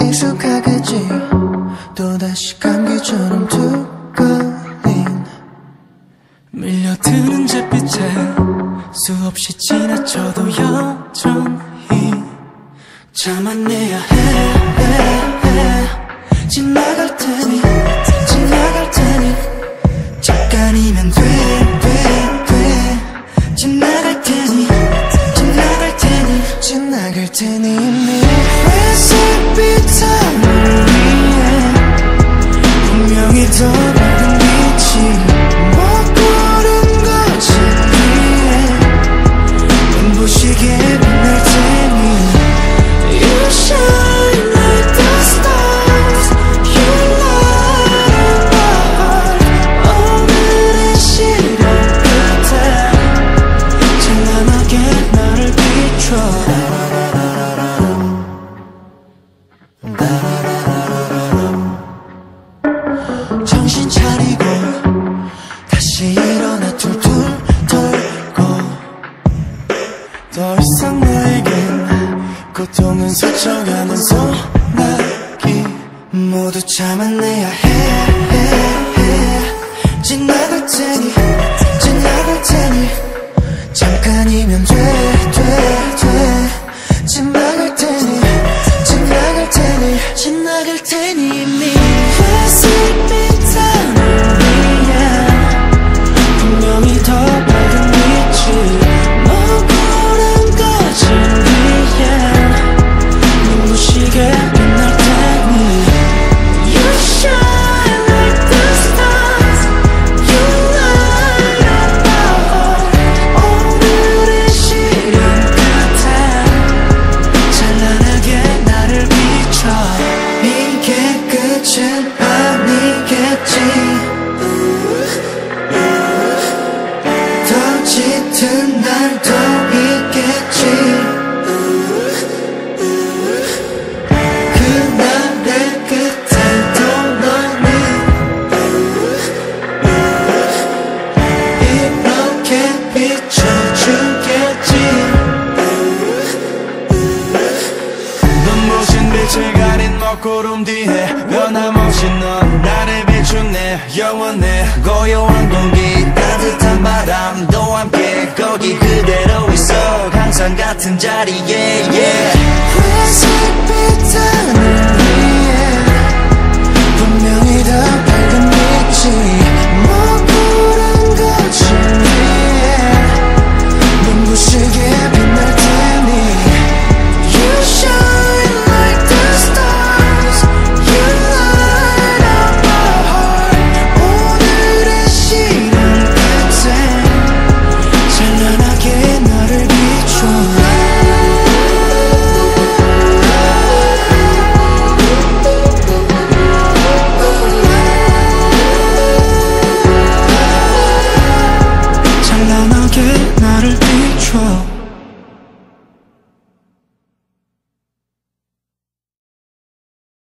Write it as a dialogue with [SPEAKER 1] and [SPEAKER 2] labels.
[SPEAKER 1] 익숙하겠지. 또다시 감기처럼 두꺼인
[SPEAKER 2] 밀려드는 잿빛에 수없이 지나쳐도 여전히
[SPEAKER 1] 참아내야. 해, 해, 해. 지나갈 테니 지나갈 테니. 잠깐이면 돼, 돼, 지나갈 테니 회색빛 하늘 위에 분명히 더 밝은 빛이 고통은 스쳐가는 소나기. 모두 참아내야 해, 해, 아니겠지. 더 짙은 날도
[SPEAKER 2] 가린 먹구름 뒤에 변함없이 넌 나를 비추네 영원해. 고요한 공기 따뜻한 바람도 함께 거기 그대로 있어. 항상 같은 자리에
[SPEAKER 1] you